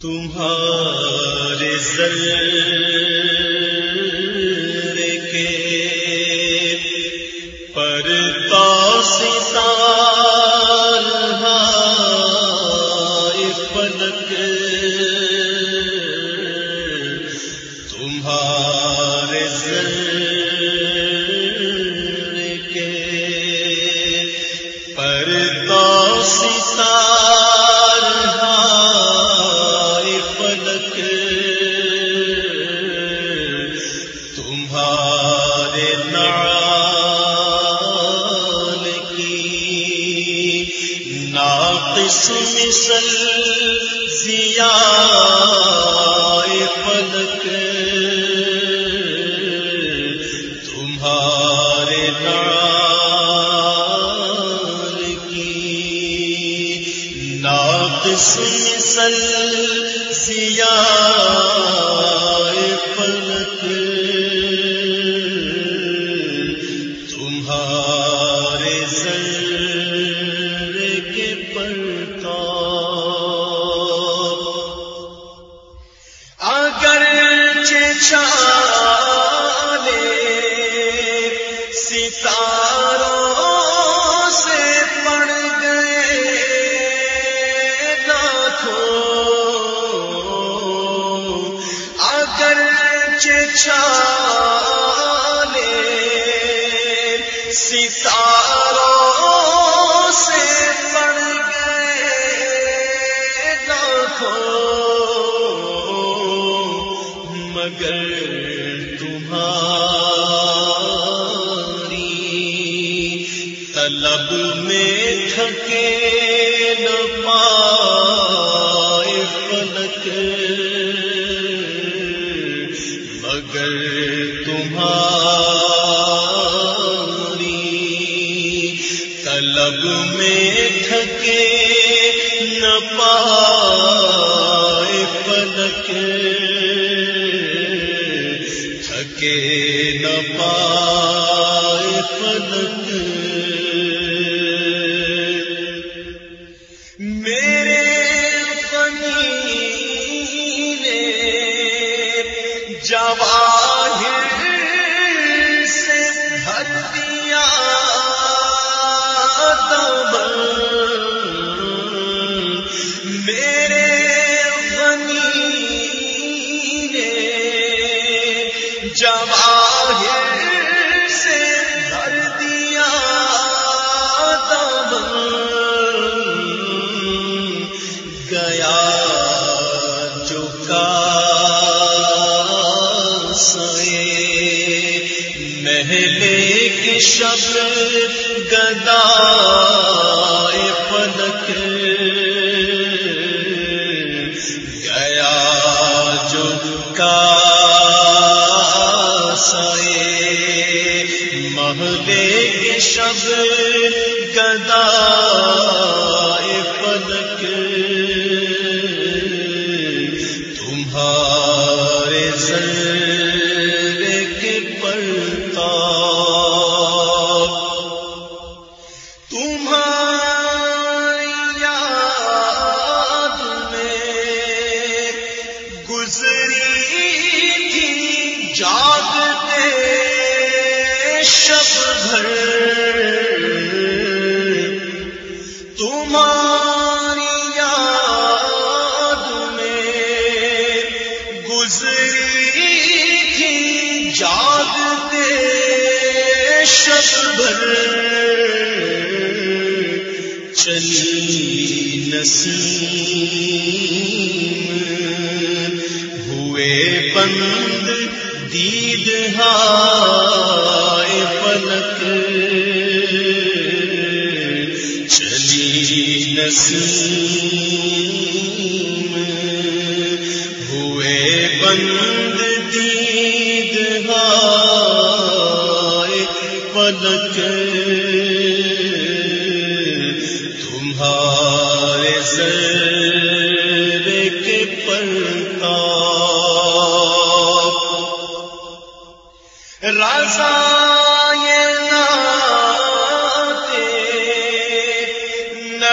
تمہارے سر کے پر سال پلک۔ تمہارے سر کے پر مثل سیا پلک تمہارے نال کی ناقص مثل سیا پلک چالے ستاروں سے پڑ گئے لاکھوں اگر چالے ستاروں مگر تمہاری طلب میں تھکے نہ پائے فلک، مگر تمہاری طلب میں تھکے نہ پائے فلک۔ نہ پائے فلک میرے پنی نے گیا جو کا محلے کی شب گدا پلک۔ گیا جو کا محلے کی شب گدا چلی نسیم ہوئے بند دید ہائے پلک چلی نسیم ہوئے بند دید پلک تمہارے سر کے پلتا رضا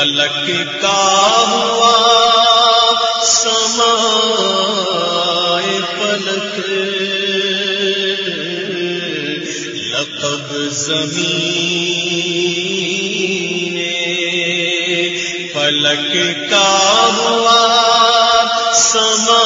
فلک کا ہوا سما فلک لقب زمین فلک کا ہوا سما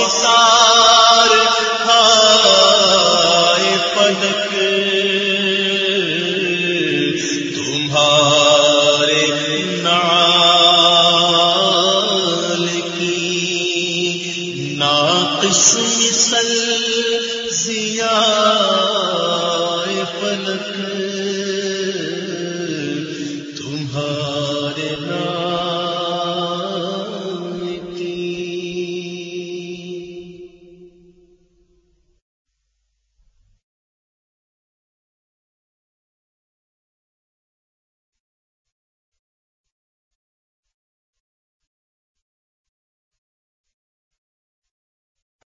ستار ہائے پلک۔ تمہارے نال کی ناقص مثل ضیا فلک